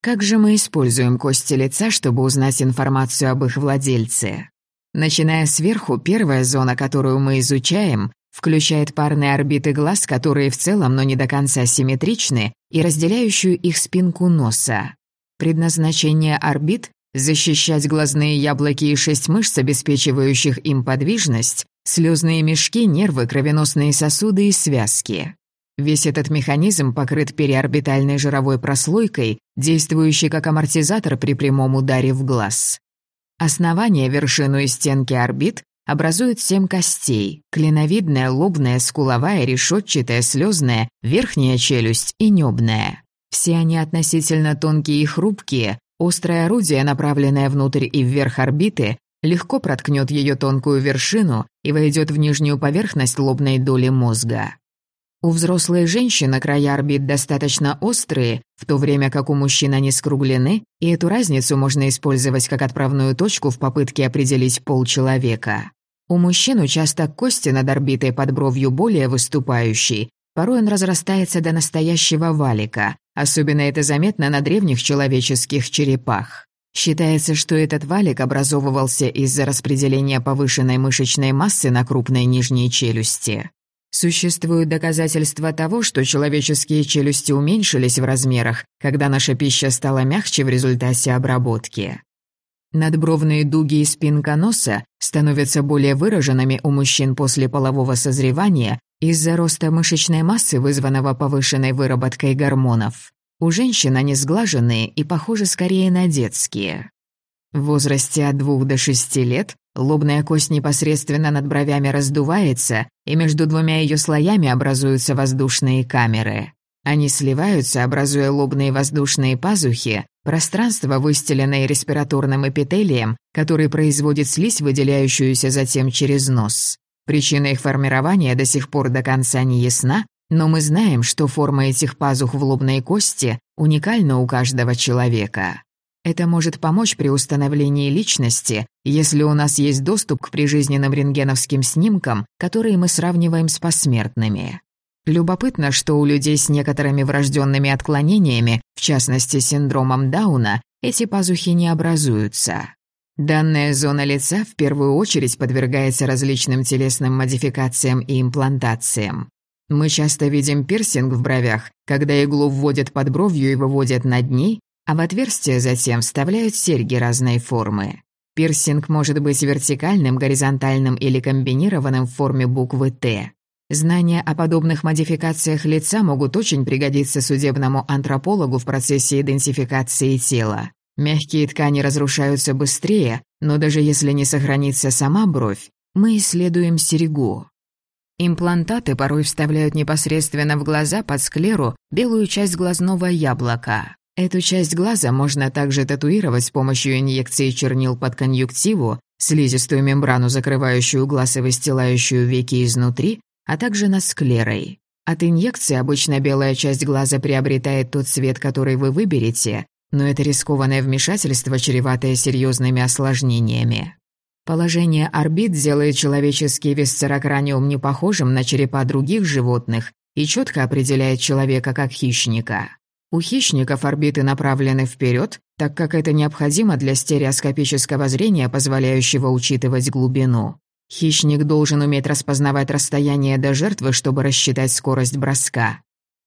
Как же мы используем кости лица, чтобы узнать информацию об их владельце? Начиная сверху, первая зона, которую мы изучаем, включает парные орбиты глаз, которые в целом, но не до конца симметричны, и разделяющую их спинку носа. Предназначение орбит – защищать глазные яблоки и шесть мышц, обеспечивающих им подвижность, слезные мешки, нервы, кровеносные сосуды и связки. Весь этот механизм покрыт переорбитальной жировой прослойкой, действующей как амортизатор при прямом ударе в глаз. Основание, вершину и стенки орбит образуют семь костей – клиновидная, лобная, скуловая, решетчатая, слезная, верхняя челюсть и небная. Все они относительно тонкие и хрупкие, острое орудие, направленное внутрь и вверх орбиты, легко проткнет ее тонкую вершину и войдет в нижнюю поверхность лобной доли мозга. У взрослой женщины края орбит достаточно острые, в то время как у мужчин они скруглены, и эту разницу можно использовать как отправную точку в попытке определить пол человека. У мужчин участок кости над орбитой под бровью более выступающий, порой он разрастается до настоящего валика, особенно это заметно на древних человеческих черепах. Считается, что этот валик образовывался из-за распределения повышенной мышечной массы на крупной нижней челюсти. Существуют доказательства того, что человеческие челюсти уменьшились в размерах, когда наша пища стала мягче в результате обработки. Надбровные дуги и спинка носа становятся более выраженными у мужчин после полового созревания из-за роста мышечной массы, вызванного повышенной выработкой гормонов. У женщин они сглаженные и похожи скорее на детские. В возрасте от двух до шести лет лобная кость непосредственно над бровями раздувается, и между двумя ее слоями образуются воздушные камеры. Они сливаются, образуя лобные воздушные пазухи, пространство, выстеленное респираторным эпителием, который производит слизь, выделяющуюся затем через нос. Причина их формирования до сих пор до конца не ясна, но мы знаем, что форма этих пазух в лобной кости уникальна у каждого человека. Это может помочь при установлении личности, если у нас есть доступ к прижизненным рентгеновским снимкам, которые мы сравниваем с посмертными. Любопытно, что у людей с некоторыми врожденными отклонениями, в частности синдромом Дауна, эти пазухи не образуются. Данная зона лица в первую очередь подвергается различным телесным модификациям и имплантациям. Мы часто видим пирсинг в бровях, когда иглу вводят под бровью и выводят над ней, а в отверстие затем вставляют серьги разной формы. Пирсинг может быть вертикальным, горизонтальным или комбинированным в форме буквы «Т». Знания о подобных модификациях лица могут очень пригодиться судебному антропологу в процессе идентификации тела. Мягкие ткани разрушаются быстрее, но даже если не сохранится сама бровь, мы исследуем серьгу. Имплантаты порой вставляют непосредственно в глаза под склеру белую часть глазного яблока. Эту часть глаза можно также татуировать с помощью инъекции чернил под конъюнктиву, слизистую мембрану, закрывающую глаз и выстилающую веки изнутри, а также над склерой. От инъекции обычно белая часть глаза приобретает тот цвет, который вы выберете, но это рискованное вмешательство, чреватое серьезными осложнениями. Положение орбит делает человеческий висцерокраниум не похожим на черепа других животных и четко определяет человека как хищника. У хищников орбиты направлены вперед, так как это необходимо для стереоскопического зрения, позволяющего учитывать глубину. Хищник должен уметь распознавать расстояние до жертвы, чтобы рассчитать скорость броска.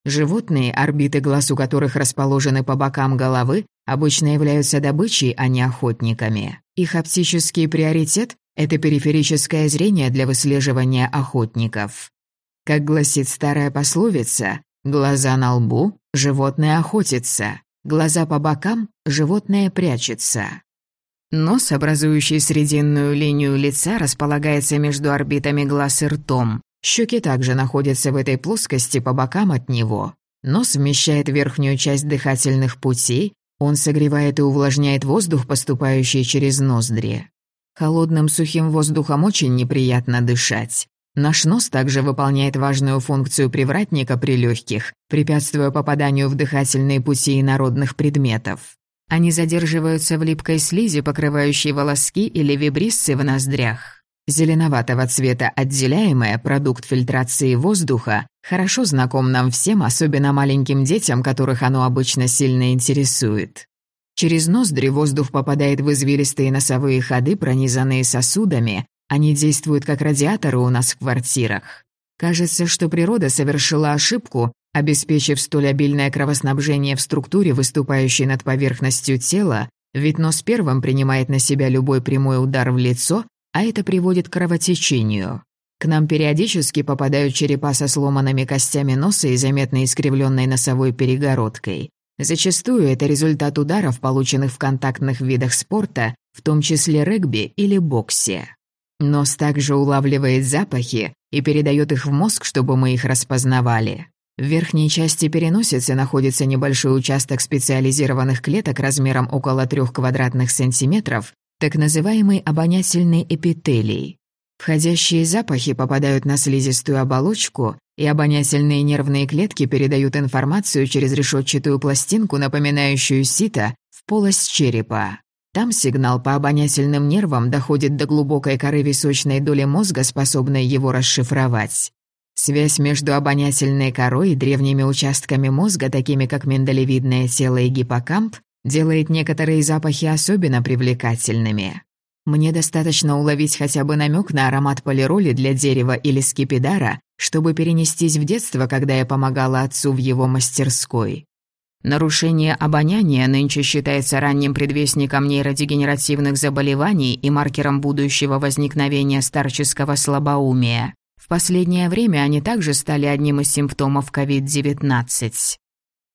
Животные, орбиты глаз у которых расположены по бокам головы, обычно являются добычей, а не охотниками. Их оптический приоритет – это периферическое зрение для выслеживания охотников. Как гласит старая пословица, Глаза на лбу – животное охотится, глаза по бокам – животное прячется. Нос, образующий срединную линию лица, располагается между орбитами глаз и ртом. Щеки также находятся в этой плоскости по бокам от него. Нос вмещает верхнюю часть дыхательных путей, он согревает и увлажняет воздух, поступающий через ноздри. Холодным сухим воздухом очень неприятно дышать. Наш нос также выполняет важную функцию привратника при легких, препятствуя попаданию в дыхательные пути инородных предметов. Они задерживаются в липкой слизи, покрывающей волоски или вибриссы в ноздрях. Зеленоватого цвета отделяемое, продукт фильтрации воздуха, хорошо знаком нам всем, особенно маленьким детям, которых оно обычно сильно интересует. Через ноздри воздух попадает в извилистые носовые ходы, пронизанные сосудами. Они действуют как радиаторы у нас в квартирах. Кажется, что природа совершила ошибку, обеспечив столь обильное кровоснабжение в структуре, выступающей над поверхностью тела, ведь нос первым принимает на себя любой прямой удар в лицо, а это приводит к кровотечению. К нам периодически попадают черепа со сломанными костями носа и заметно искривленной носовой перегородкой. Зачастую это результат ударов, полученных в контактных видах спорта, в том числе регби или боксе. Нос также улавливает запахи и передает их в мозг, чтобы мы их распознавали. В верхней части переносицы находится небольшой участок специализированных клеток размером около 3 квадратных сантиметров, так называемый обонятельный эпителий. Входящие запахи попадают на слизистую оболочку, и обонятельные нервные клетки передают информацию через решетчатую пластинку, напоминающую сито, в полость черепа. Там сигнал по обонятельным нервам доходит до глубокой коры височной доли мозга, способной его расшифровать. Связь между обонятельной корой и древними участками мозга, такими как миндалевидное тело и гиппокамп, делает некоторые запахи особенно привлекательными. Мне достаточно уловить хотя бы намек на аромат полироли для дерева или скипидара, чтобы перенестись в детство, когда я помогала отцу в его мастерской. Нарушение обоняния нынче считается ранним предвестником нейродегенеративных заболеваний и маркером будущего возникновения старческого слабоумия. В последнее время они также стали одним из симптомов COVID-19.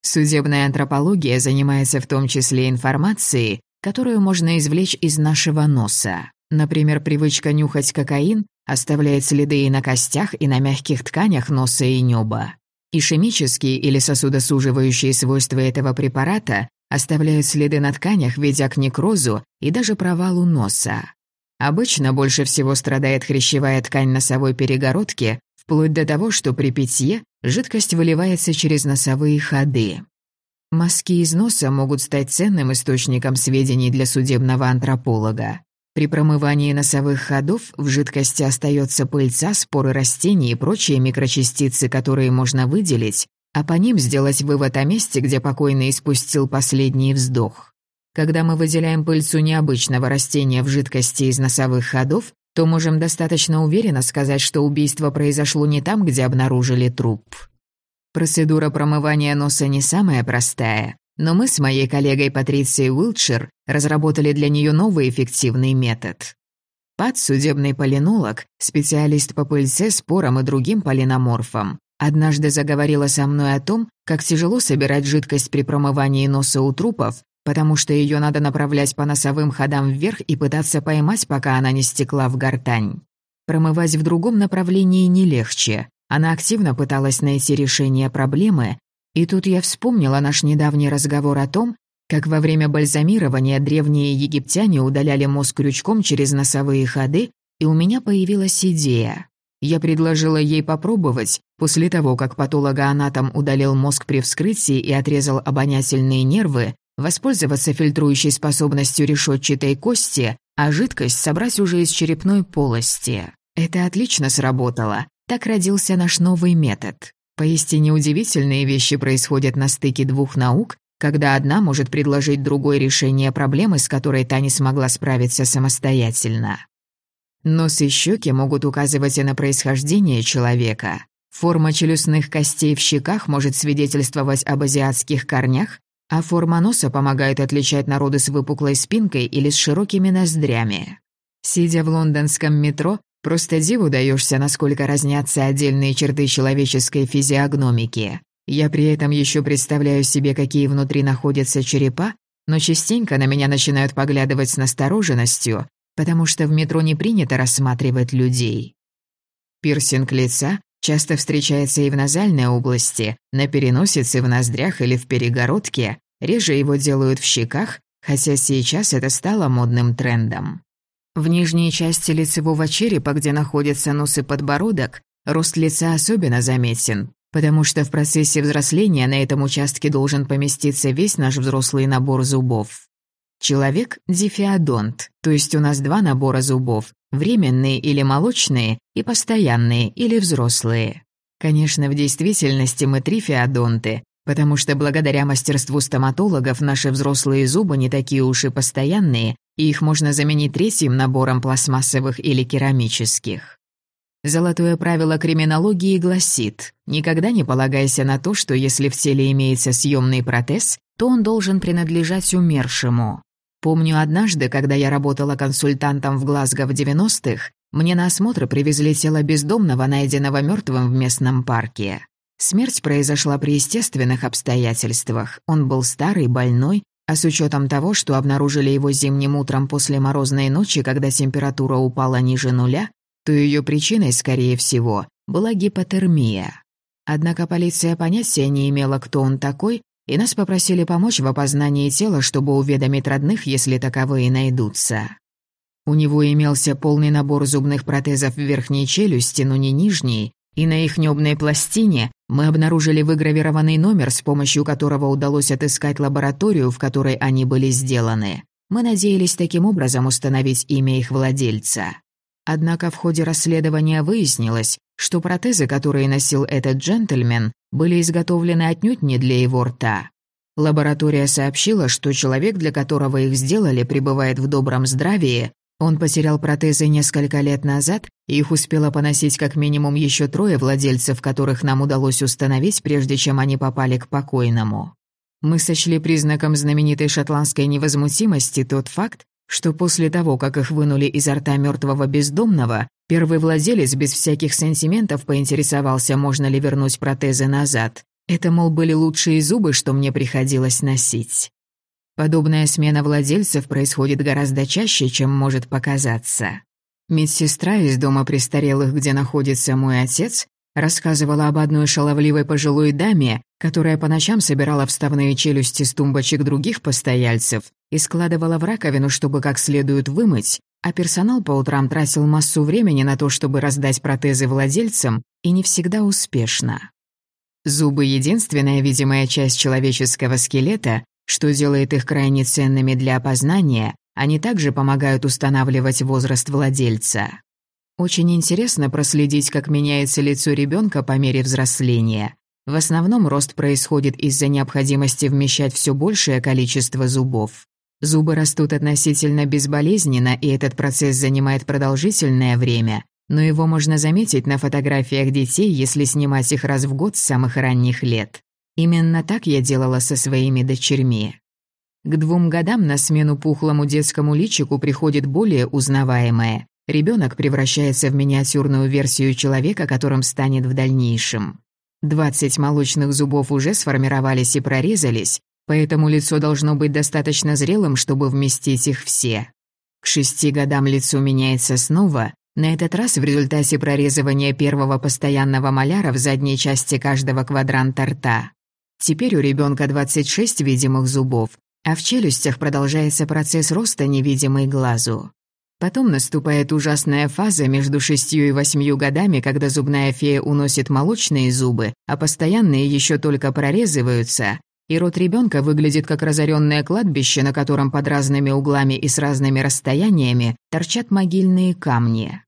Судебная антропология занимается в том числе информацией, которую можно извлечь из нашего носа. Например, привычка нюхать кокаин оставляет следы и на костях, и на мягких тканях носа и нёба. Ишемические или сосудосуживающие свойства этого препарата оставляют следы на тканях, ведя к некрозу и даже провалу носа. Обычно больше всего страдает хрящевая ткань носовой перегородки, вплоть до того, что при питье жидкость выливается через носовые ходы. Мазки из носа могут стать ценным источником сведений для судебного антрополога. При промывании носовых ходов в жидкости остается пыльца, споры растений и прочие микрочастицы, которые можно выделить, а по ним сделать вывод о месте, где покойный испустил последний вздох. Когда мы выделяем пыльцу необычного растения в жидкости из носовых ходов, то можем достаточно уверенно сказать, что убийство произошло не там, где обнаружили труп. Процедура промывания носа не самая простая, но мы с моей коллегой Патрицией Уилтшир разработали для нее новый эффективный метод. Пат, судебный полинолог, специалист по пыльце, спорам и другим полиноморфам, однажды заговорила со мной о том, как тяжело собирать жидкость при промывании носа у трупов, потому что ее надо направлять по носовым ходам вверх и пытаться поймать, пока она не стекла в гортань. Промывать в другом направлении не легче. Она активно пыталась найти решение проблемы, и тут я вспомнила наш недавний разговор о том, как во время бальзамирования древние египтяне удаляли мозг крючком через носовые ходы, и у меня появилась идея. Я предложила ей попробовать, после того, как патологоанатом удалил мозг при вскрытии и отрезал обонятельные нервы, воспользоваться фильтрующей способностью решетчатой кости, а жидкость собрать уже из черепной полости. Это отлично сработало. Так родился наш новый метод. Поистине удивительные вещи происходят на стыке двух наук, когда одна может предложить другой решение проблемы, с которой та не смогла справиться самостоятельно. Нос и щеки могут указывать и на происхождение человека. Форма челюстных костей в щеках может свидетельствовать об азиатских корнях, а форма носа помогает отличать народы с выпуклой спинкой или с широкими ноздрями. Сидя в лондонском метро, просто диву даешься, насколько разнятся отдельные черты человеческой физиогномики. Я при этом еще представляю себе, какие внутри находятся черепа, но частенько на меня начинают поглядывать с настороженностью, потому что в метро не принято рассматривать людей. Пирсинг лица Часто встречается и в назальной области, на переносице, в ноздрях или в перегородке. Реже его делают в щеках, хотя сейчас это стало модным трендом. В нижней части лицевого черепа, где находится нос и подбородок, рост лица особенно заметен, потому что в процессе взросления на этом участке должен поместиться весь наш взрослый набор зубов. Человек – дифеодонт, то есть у нас два набора зубов – временные или молочные и постоянные или взрослые. Конечно, в действительности мы трифеодонты, потому что благодаря мастерству стоматологов наши взрослые зубы не такие уж и постоянные, и их можно заменить третьим набором пластмассовых или керамических. Золотое правило криминологии гласит «Никогда не полагайся на то, что если в теле имеется съемный протез, то он должен принадлежать умершему». Помню однажды, когда я работала консультантом в Глазго в 90-х, мне на осмотр привезли тело бездомного, найденного мертвым в местном парке. Смерть произошла при естественных обстоятельствах. Он был старый, больной, а с учетом того, что обнаружили его зимним утром после морозной ночи, когда температура упала ниже нуля, то ее причиной, скорее всего, была гипотермия. Однако полиция понятия не имела, кто он такой, и нас попросили помочь в опознании тела, чтобы уведомить родных, если таковые найдутся. У него имелся полный набор зубных протезов в верхней челюсти, но не нижней, и на их небной пластине мы обнаружили выгравированный номер, с помощью которого удалось отыскать лабораторию, в которой они были сделаны. Мы надеялись таким образом установить имя их владельца. Однако в ходе расследования выяснилось, что протезы, которые носил этот джентльмен, были изготовлены отнюдь не для его рта. Лаборатория сообщила, что человек, для которого их сделали, пребывает в добром здравии. Он потерял протезы несколько лет назад, и их успело поносить как минимум еще трое владельцев, которых нам удалось установить, прежде чем они попали к покойному. Мы сочли признаком знаменитой шотландской невозмутимости тот факт, что после того, как их вынули изо рта мертвого бездомного, первый владелец без всяких сантиментов поинтересовался, можно ли вернуть протезы назад. Это, мол, были лучшие зубы, что мне приходилось носить. Подобная смена владельцев происходит гораздо чаще, чем может показаться. Медсестра из дома престарелых, где находится мой отец, рассказывала об одной шаловливой пожилой даме, которая по ночам собирала вставные челюсти с тумбочек других постояльцев и складывала в раковину, чтобы как следует вымыть, а персонал по утрам тратил массу времени на то, чтобы раздать протезы владельцам, и не всегда успешно. Зубы — единственная видимая часть человеческого скелета, что делает их крайне ценными для опознания, они также помогают устанавливать возраст владельца. Очень интересно проследить, как меняется лицо ребенка по мере взросления. В основном рост происходит из-за необходимости вмещать все большее количество зубов. Зубы растут относительно безболезненно, и этот процесс занимает продолжительное время, но его можно заметить на фотографиях детей, если снимать их раз в год с самых ранних лет. Именно так я делала со своими дочерьми. К двум годам на смену пухлому детскому личику приходит более узнаваемое, Ребенок превращается в миниатюрную версию человека, которым станет в дальнейшем. Двадцать молочных зубов уже сформировались и прорезались, поэтому лицо должно быть достаточно зрелым, чтобы вместить их все. К шести годам лицо меняется снова, на этот раз в результате прорезывания первого постоянного маляра в задней части каждого квадранта рта. Теперь у ребенка 26 видимых зубов, а в челюстях продолжается процесс роста, невидимый глазу. Потом наступает ужасная фаза между шестью и восьмью годами, когда зубная фея уносит молочные зубы, а постоянные еще только прорезываются, и рот ребенка выглядит как разоренное кладбище, на котором под разными углами и с разными расстояниями торчат могильные камни.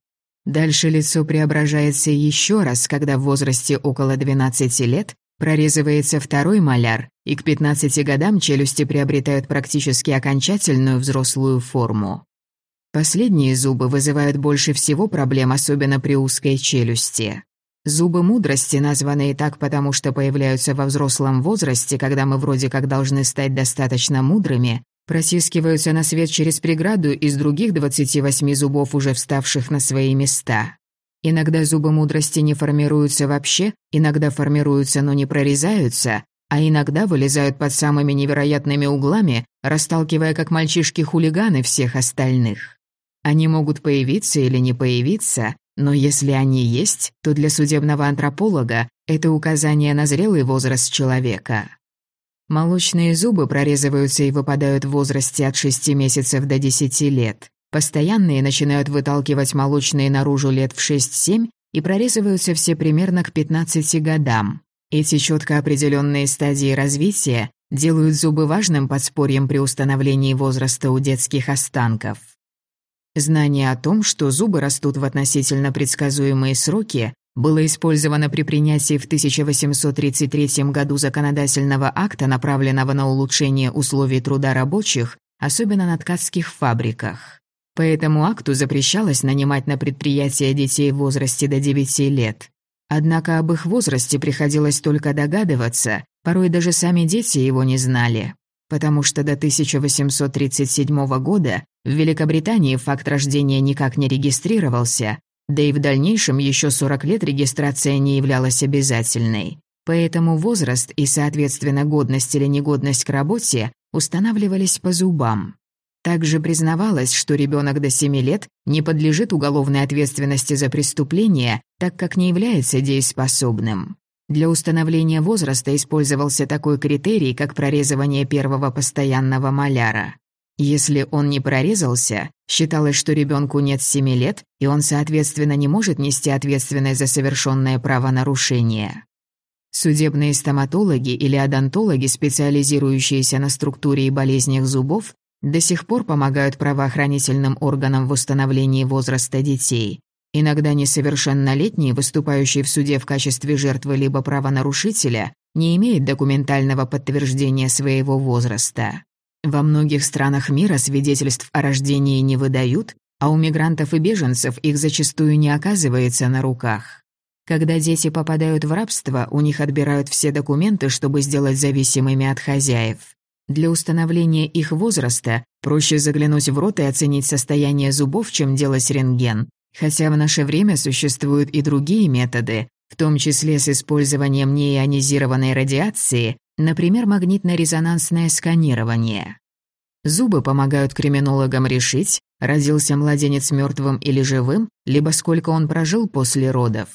Дальше лицо преображается еще раз, когда в возрасте около 12 лет прорезывается второй маляр, и к 15 годам челюсти приобретают практически окончательную взрослую форму. Последние зубы вызывают больше всего проблем, особенно при узкой челюсти. Зубы мудрости, названные так потому, что появляются во взрослом возрасте, когда мы вроде как должны стать достаточно мудрыми, просискиваются на свет через преграду из других 28 зубов, уже вставших на свои места. Иногда зубы мудрости не формируются вообще, иногда формируются, но не прорезаются, а иногда вылезают под самыми невероятными углами, расталкивая как мальчишки-хулиганы всех остальных. Они могут появиться или не появиться, но если они есть, то для судебного антрополога это указание на зрелый возраст человека. Молочные зубы прорезываются и выпадают в возрасте от 6 месяцев до 10 лет. Постоянные начинают выталкивать молочные наружу лет в 6-7 и прорезываются все примерно к 15 годам. Эти четко определенные стадии развития делают зубы важным подспорьем при установлении возраста у детских останков. Знание о том, что зубы растут в относительно предсказуемые сроки, было использовано при принятии в 1833 году законодательного акта, направленного на улучшение условий труда рабочих, особенно на ткацких фабриках. По этому акту запрещалось нанимать на предприятия детей в возрасте до 9 лет. Однако об их возрасте приходилось только догадываться, порой даже сами дети его не знали. Потому что до 1837 года в Великобритании факт рождения никак не регистрировался, да и в дальнейшем еще 40 лет регистрация не являлась обязательной. Поэтому возраст и, соответственно, годность или негодность к работе устанавливались по зубам. Также признавалось, что ребенок до 7 лет не подлежит уголовной ответственности за преступление, так как не является дееспособным. Для установления возраста использовался такой критерий, как прорезывание первого постоянного маляра. Если он не прорезался, считалось, что ребенку нет 7 лет, и он, соответственно, не может нести ответственность за совершенное правонарушение. Судебные стоматологи или одонтологи, специализирующиеся на структуре и болезнях зубов, до сих пор помогают правоохранительным органам в установлении возраста детей. Иногда несовершеннолетний, выступающий в суде в качестве жертвы либо правонарушителя, не имеет документального подтверждения своего возраста. Во многих странах мира свидетельств о рождении не выдают, а у мигрантов и беженцев их зачастую не оказывается на руках. Когда дети попадают в рабство, у них отбирают все документы, чтобы сделать зависимыми от хозяев. Для установления их возраста проще заглянуть в рот и оценить состояние зубов, чем делать рентген. Хотя в наше время существуют и другие методы, в том числе с использованием неионизированной радиации, Например, магнитно-резонансное сканирование. Зубы помогают криминологам решить, родился младенец мертвым или живым, либо сколько он прожил после родов.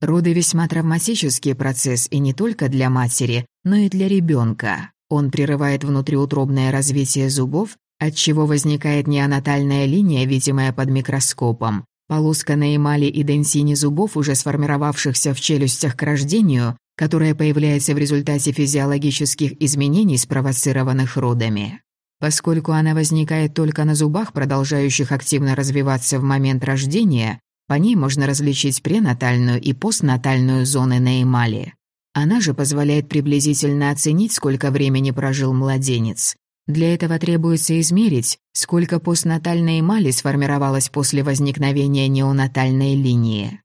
Роды весьма травматический процесс и не только для матери, но и для ребенка. Он прерывает внутриутробное развитие зубов, отчего возникает неонатальная линия, видимая под микроскопом. Полоска на эмали и денсине зубов, уже сформировавшихся в челюстях к рождению, которая появляется в результате физиологических изменений, спровоцированных родами. Поскольку она возникает только на зубах, продолжающих активно развиваться в момент рождения, по ней можно различить пренатальную и постнатальную зоны на эмали. Она же позволяет приблизительно оценить, сколько времени прожил младенец. Для этого требуется измерить, сколько постнатальной эмали сформировалось после возникновения неонатальной линии.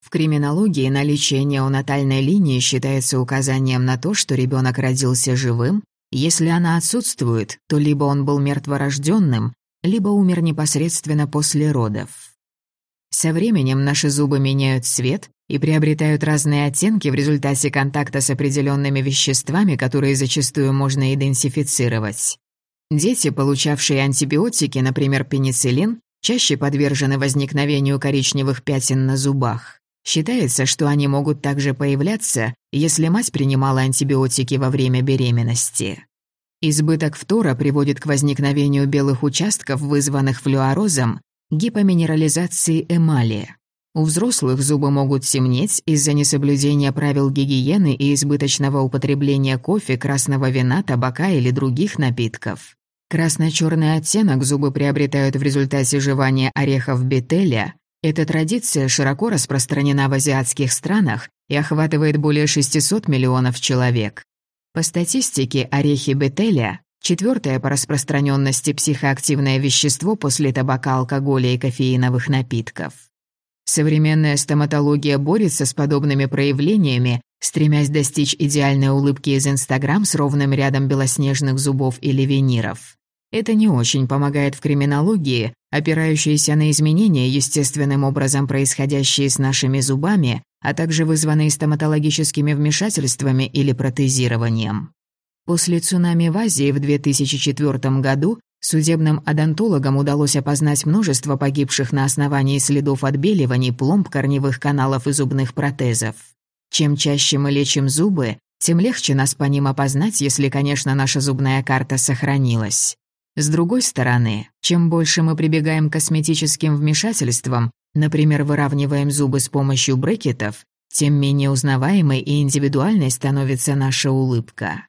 В криминологии наличие неонатальной линии считается указанием на то, что ребенок родился живым. Если она отсутствует, то либо он был мертворожденным, либо умер непосредственно после родов. Со временем наши зубы меняют цвет и приобретают разные оттенки в результате контакта с определенными веществами, которые зачастую можно идентифицировать. Дети, получавшие антибиотики, например, пенициллин, чаще подвержены возникновению коричневых пятен на зубах. Считается, что они могут также появляться, если мать принимала антибиотики во время беременности. Избыток фтора приводит к возникновению белых участков, вызванных флюорозом, гипоминерализации эмали. У взрослых зубы могут темнеть из-за несоблюдения правил гигиены и избыточного употребления кофе, красного вина, табака или других напитков. Красно-черный оттенок зубы приобретают в результате жевания орехов бетеля, эта традиция широко распространена в азиатских странах и охватывает более 600 миллионов человек. По статистике, орехи бетеля – четвертое по распространенности психоактивное вещество после табака, алкоголя и кофеиновых напитков. Современная стоматология борется с подобными проявлениями, стремясь достичь идеальной улыбки из Инстаграм с ровным рядом белоснежных зубов или виниров. Это не очень помогает в криминологии, опирающейся на изменения, естественным образом происходящие с нашими зубами, а также вызванные стоматологическими вмешательствами или протезированием. После цунами в Азии в 2004 году судебным одонтологам удалось опознать множество погибших на основании следов отбеливаний, пломб, корневых каналов и зубных протезов. Чем чаще мы лечим зубы, тем легче нас по ним опознать, если, конечно, наша зубная карта сохранилась. С другой стороны, чем больше мы прибегаем к косметическим вмешательствам, например, выравниваем зубы с помощью брекетов, тем менее узнаваемой и индивидуальной становится наша улыбка.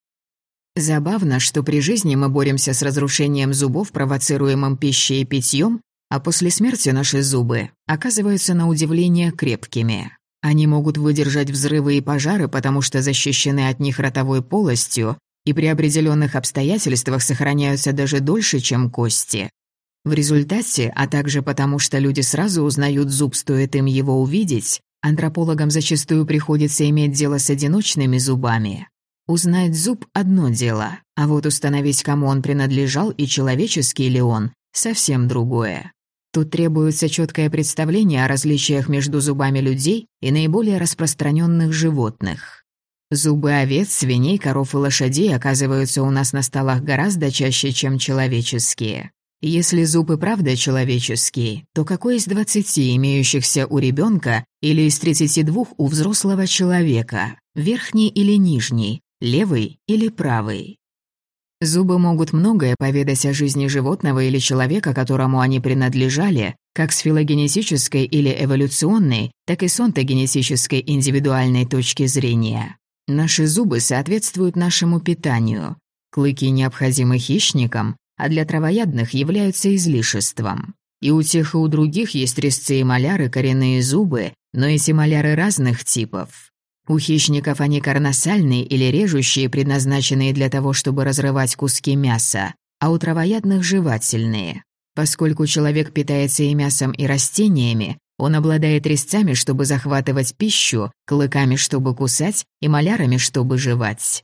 Забавно, что при жизни мы боремся с разрушением зубов, провоцируемым пищей и питьем, а после смерти наши зубы оказываются на удивление крепкими. Они могут выдержать взрывы и пожары, потому что защищены от них ротовой полостью, и при определенных обстоятельствах сохраняются даже дольше, чем кости. В результате, а также потому, что люди сразу узнают зуб, стоит им его увидеть, антропологам зачастую приходится иметь дело с одиночными зубами. Узнать зуб – одно дело, а вот установить, кому он принадлежал и человеческий ли он – совсем другое. Тут требуется четкое представление о различиях между зубами людей и наиболее распространенных животных. Зубы овец, свиней, коров и лошадей оказываются у нас на столах гораздо чаще, чем человеческие. Если зуб и правда человеческий, то какой из 20 имеющихся у ребенка или из 32 у взрослого человека? Верхний или нижний? Левый или правый? Зубы могут многое поведать о жизни животного или человека, которому они принадлежали, как с филогенетической или эволюционной, так и с онтогенетической индивидуальной точки зрения. Наши зубы соответствуют нашему питанию. Клыки необходимы хищникам, а для травоядных являются излишеством. И у тех и у других есть резцы и маляры, коренные зубы, но эти маляры разных типов. У хищников они карносальные или режущие, предназначенные для того, чтобы разрывать куски мяса, а у травоядных – жевательные. Поскольку человек питается и мясом, и растениями, он обладает резцами, чтобы захватывать пищу, клыками, чтобы кусать, и малярами, чтобы жевать.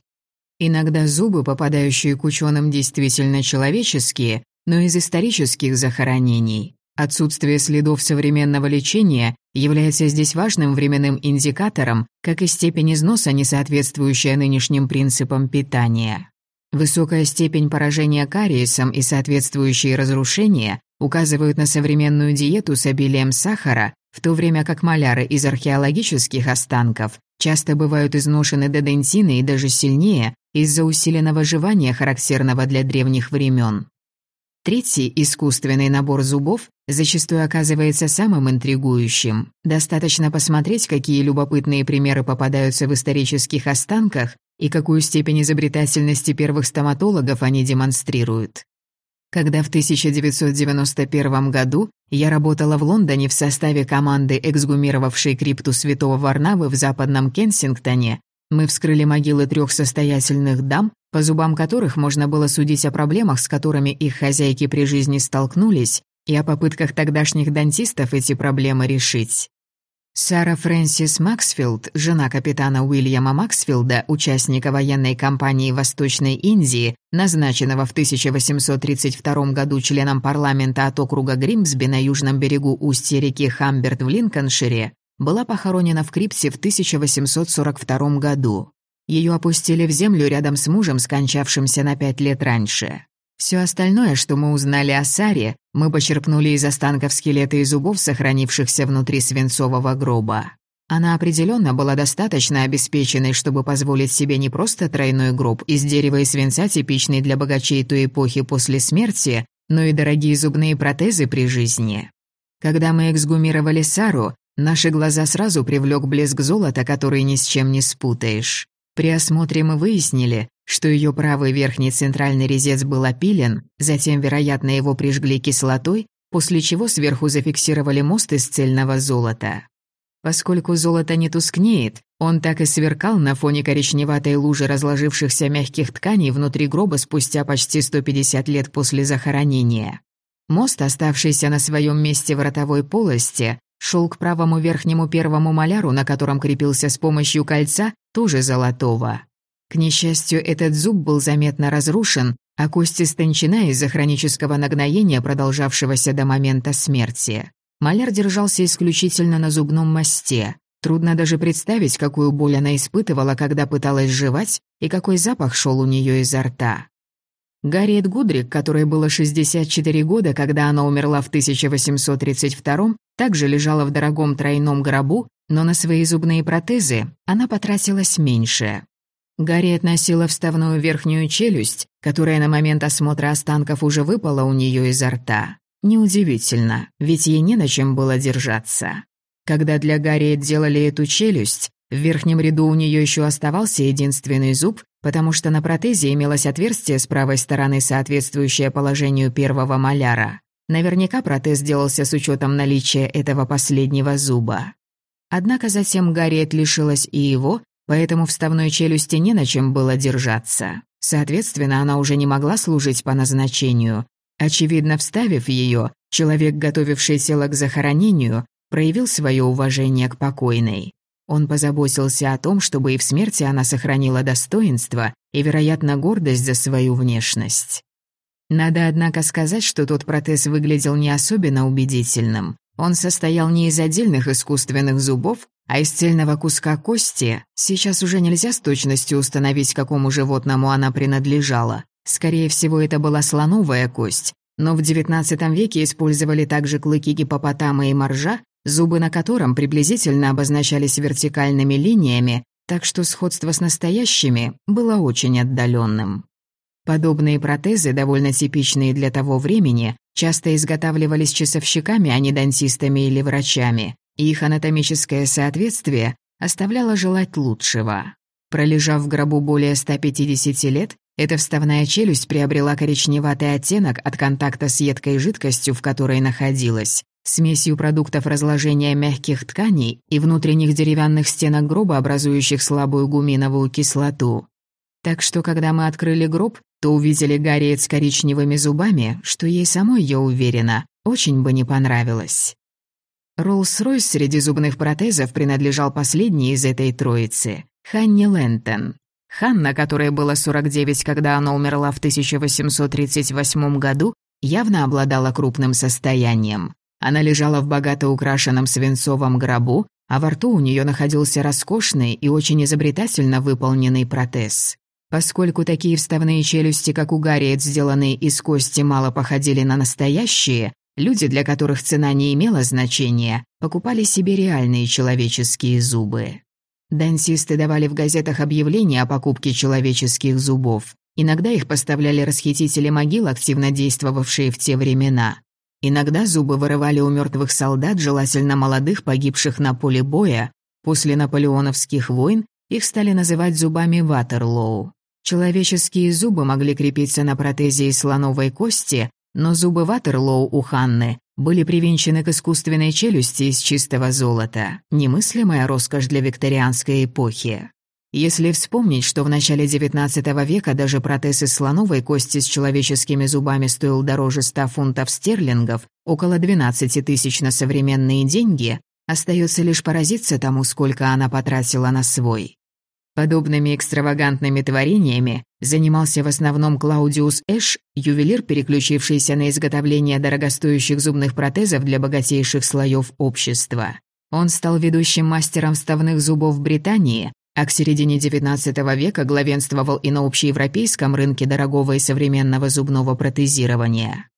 Иногда зубы, попадающие к ученым, действительно человеческие, но из исторических захоронений. Отсутствие следов современного лечения является здесь важным временным индикатором, как и степень износа, не соответствующая нынешним принципам питания. Высокая степень поражения кариесом и соответствующие разрушения указывают на современную диету с обилием сахара, в то время как маляры из археологических останков часто бывают изношены до дентины и даже сильнее из-за усиленного жевания, характерного для древних времен. Третий искусственный набор зубов зачастую оказывается самым интригующим. Достаточно посмотреть, какие любопытные примеры попадаются в исторических останках и какую степень изобретательности первых стоматологов они демонстрируют. Когда в 1991 году я работала в Лондоне в составе команды, эксгумировавшей крипту святого Варнавы в западном Кенсингтоне, мы вскрыли могилы трех состоятельных дам, по зубам которых можно было судить о проблемах, с которыми их хозяйки при жизни столкнулись, и о попытках тогдашних дантистов эти проблемы решить. Сара Фрэнсис Максфилд, жена капитана Уильяма Максфилда, участника военной кампании Восточной Индии, назначенного в 1832 году членом парламента от округа Гримсби на южном берегу устья реки Хамберт в Линкольншире, была похоронена в крипте в 1842 году. Ее опустили в землю рядом с мужем, скончавшимся на пять лет раньше. Все остальное, что мы узнали о Саре, мы почерпнули из останков скелета и зубов, сохранившихся внутри свинцового гроба. Она определенно была достаточно обеспеченной, чтобы позволить себе не просто тройной гроб из дерева и свинца, типичный для богачей той эпохи после смерти, но и дорогие зубные протезы при жизни. Когда мы эксгумировали Сару, Наши глаза сразу привлек блеск золота, который ни с чем не спутаешь. При осмотре мы выяснили, что ее правый верхний центральный резец был опилен, затем, вероятно, его прижгли кислотой, после чего сверху зафиксировали мост из цельного золота. Поскольку золото не тускнеет, он так и сверкал на фоне коричневатой лужи разложившихся мягких тканей внутри гроба спустя почти 150 лет после захоронения. Мост, оставшийся на своем месте в ротовой полости, Шел к правому верхнему первому маляру, на котором крепился с помощью кольца, тоже золотого. К несчастью, этот зуб был заметно разрушен, а кости стончена из-за хронического нагноения, продолжавшегося до момента смерти. Маляр держался исключительно на зубном мосте. Трудно даже представить, какую боль она испытывала, когда пыталась жевать, и какой запах шел у нее изо рта. Гарриет Гудрик, которой было 64 года, когда она умерла в 1832 также лежала в дорогом тройном гробу, но на свои зубные протезы она потратилась меньше. Гарриет носила вставную верхнюю челюсть, которая на момент осмотра останков уже выпала у нее изо рта. Неудивительно, ведь ей не на чем было держаться. Когда для Гарриет делали эту челюсть, в верхнем ряду у нее еще оставался единственный зуб, потому что на протезе имелось отверстие с правой стороны, соответствующее положению первого маляра. Наверняка протез делался с учетом наличия этого последнего зуба. Однако затем Гарриет лишилась и его, поэтому вставной челюсти не на чем было держаться. Соответственно, она уже не могла служить по назначению. Очевидно, вставив ее, человек, готовивший тело к захоронению, проявил свое уважение к покойной. Он позаботился о том, чтобы и в смерти она сохранила достоинство и, вероятно, гордость за свою внешность. Надо, однако, сказать, что тот протез выглядел не особенно убедительным. Он состоял не из отдельных искусственных зубов, а из цельного куска кости. Сейчас уже нельзя с точностью установить, какому животному она принадлежала. Скорее всего, это была слоновая кость. Но в XIX веке использовали также клыки гипопотама и моржа, зубы на котором приблизительно обозначались вертикальными линиями, так что сходство с настоящими было очень отдаленным. Подобные протезы, довольно типичные для того времени, часто изготавливались часовщиками, а не дантистами или врачами, их анатомическое соответствие оставляло желать лучшего. Пролежав в гробу более 150 лет, эта вставная челюсть приобрела коричневатый оттенок от контакта с едкой жидкостью, в которой находилась, смесью продуктов разложения мягких тканей и внутренних деревянных стенок гроба, образующих слабую гуминовую кислоту. Так что, когда мы открыли гроб, то увидели Гарриет с коричневыми зубами, что ей самой, я уверена, очень бы не понравилось. Роллс-Ройс среди зубных протезов принадлежал последней из этой троицы — Ханни Лэнтон. Ханна, которой было 49, когда она умерла в 1838 году, явно обладала крупным состоянием. Она лежала в богато украшенном свинцовом гробу, а во рту у нее находился роскошный и очень изобретательно выполненный протез. Поскольку такие вставные челюсти, как у Гарриет, сделанные из кости, мало походили на настоящие, люди, для которых цена не имела значения, покупали себе реальные человеческие зубы. Дансисты давали в газетах объявления о покупке человеческих зубов. Иногда их поставляли расхитители могил, активно действовавшие в те времена. Иногда зубы вырывали у мертвых солдат, желательно молодых, погибших на поле боя. После наполеоновских войн их стали называть зубами Ватерлоу. Человеческие зубы могли крепиться на протезе из слоновой кости, но зубы Ватерлоу у Ханны были привинчены к искусственной челюсти из чистого золота. Немыслимая роскошь для викторианской эпохи. Если вспомнить, что в начале XIX века даже протез из слоновой кости с человеческими зубами стоил дороже 100 фунтов стерлингов, около 12 тысяч на современные деньги, остается лишь поразиться тому, сколько она потратила на свой. Подобными экстравагантными творениями занимался в основном Клаудиус Эш, ювелир, переключившийся на изготовление дорогостоящих зубных протезов для богатейших слоев общества. Он стал ведущим мастером вставных зубов в Британии, а к середине XIX века главенствовал и на общеевропейском рынке дорогого и современного зубного протезирования.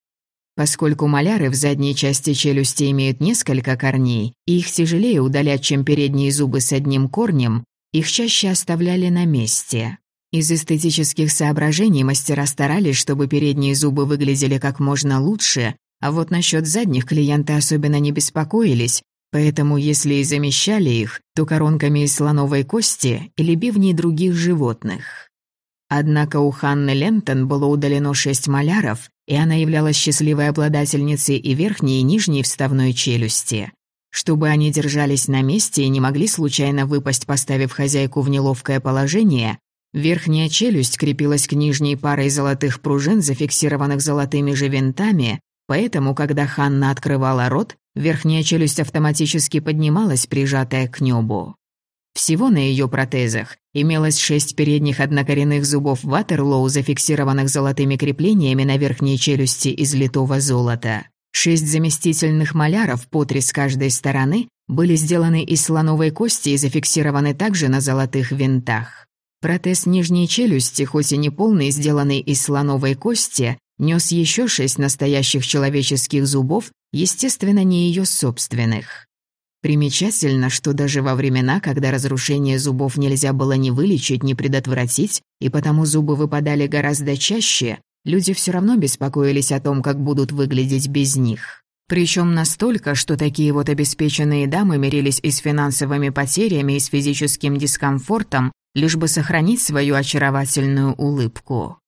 Поскольку маляры в задней части челюсти имеют несколько корней, и их тяжелее удалять, чем передние зубы с одним корнем, их чаще оставляли на месте. Из эстетических соображений мастера старались, чтобы передние зубы выглядели как можно лучше, а вот насчет задних клиенты особенно не беспокоились, Поэтому, если и замещали их, то коронками из слоновой кости или бивней других животных. Однако у Ханны Лентон было удалено шесть маляров, и она являлась счастливой обладательницей и верхней, и нижней вставной челюсти. Чтобы они держались на месте и не могли случайно выпасть, поставив хозяйку в неловкое положение, верхняя челюсть крепилась к нижней парой золотых пружин, зафиксированных золотыми же винтами, поэтому, когда Ханна открывала рот, Верхняя челюсть автоматически поднималась, прижатая к небу. Всего на ее протезах имелось шесть передних однокоренных зубов Ватерлоу, зафиксированных золотыми креплениями на верхней челюсти из литого золота. Шесть заместительных маляров по три с каждой стороны были сделаны из слоновой кости и зафиксированы также на золотых винтах. Протез нижней челюсти, хоть и не полный, сделанный из слоновой кости, нес еще шесть настоящих человеческих зубов естественно, не ее собственных. Примечательно, что даже во времена, когда разрушение зубов нельзя было ни вылечить, ни предотвратить, и потому зубы выпадали гораздо чаще, люди все равно беспокоились о том, как будут выглядеть без них. Причем настолько, что такие вот обеспеченные дамы мирились и с финансовыми потерями, и с физическим дискомфортом, лишь бы сохранить свою очаровательную улыбку.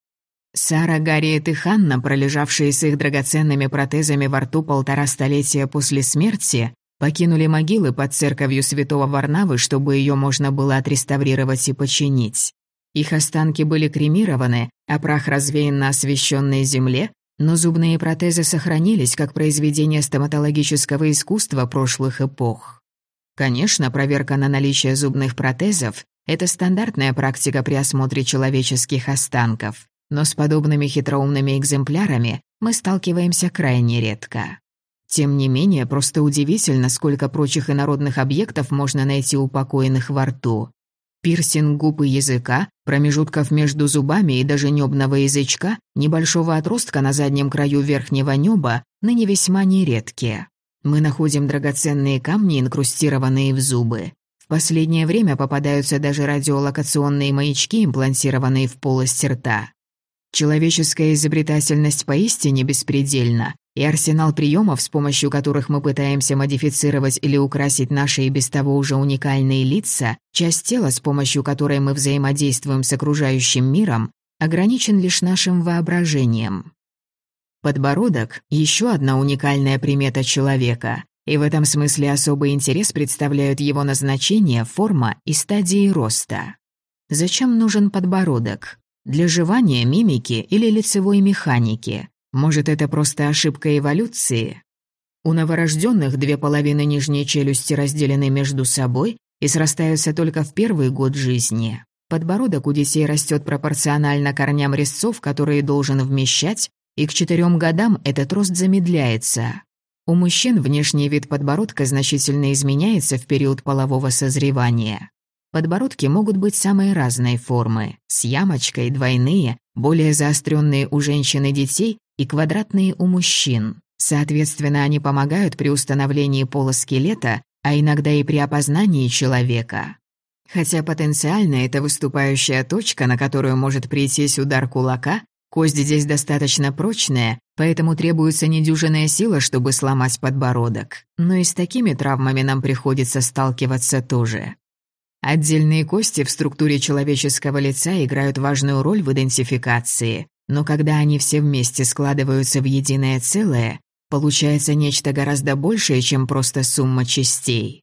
Сара, Гарриет и Ханна, пролежавшие с их драгоценными протезами во рту полтора столетия после смерти, покинули могилы под церковью святого Варнавы, чтобы ее можно было отреставрировать и починить. Их останки были кремированы, а прах развеян на освященной земле, но зубные протезы сохранились как произведение стоматологического искусства прошлых эпох. Конечно, проверка на наличие зубных протезов – это стандартная практика при осмотре человеческих останков, но с подобными хитроумными экземплярами мы сталкиваемся крайне редко. Тем не менее, просто удивительно, сколько прочих инородных объектов можно найти у покойных во рту. Пирсинг губ и языка, промежутков между зубами и даже небного язычка, небольшого отростка на заднем краю верхнего неба, ныне весьма нередкие. Мы находим драгоценные камни, инкрустированные в зубы. В последнее время попадаются даже радиолокационные маячки, имплантированные в полость рта. Человеческая изобретательность поистине беспредельна, и арсенал приемов, с помощью которых мы пытаемся модифицировать или украсить наши и без того уже уникальные лица, часть тела, с помощью которой мы взаимодействуем с окружающим миром, ограничен лишь нашим воображением. Подбородок – еще одна уникальная примета человека, и в этом смысле особый интерес представляют его назначение, форма и стадии роста. Зачем нужен подбородок? Для жевания, мимики или лицевой механики? Может, это просто ошибка эволюции? У новорожденных две половины нижней челюсти разделены между собой и срастаются только в первый год жизни. Подбородок у детей растет пропорционально корням резцов, которые должен вмещать, и к четырем годам этот рост замедляется. У мужчин внешний вид подбородка значительно изменяется в период полового созревания. Подбородки могут быть самой разной формы, с ямочкой, двойные, более заостренные у женщин и детей и квадратные у мужчин. Соответственно, они помогают при установлении пола скелета, а иногда и при опознании человека. Хотя потенциально это выступающая точка, на которую может прийтись удар кулака, кость здесь достаточно прочная, поэтому требуется недюжинная сила, чтобы сломать подбородок. Но и с такими травмами нам приходится сталкиваться тоже. Отдельные кости в структуре человеческого лица играют важную роль в идентификации, но когда они все вместе складываются в единое целое, получается нечто гораздо большее, чем просто сумма частей.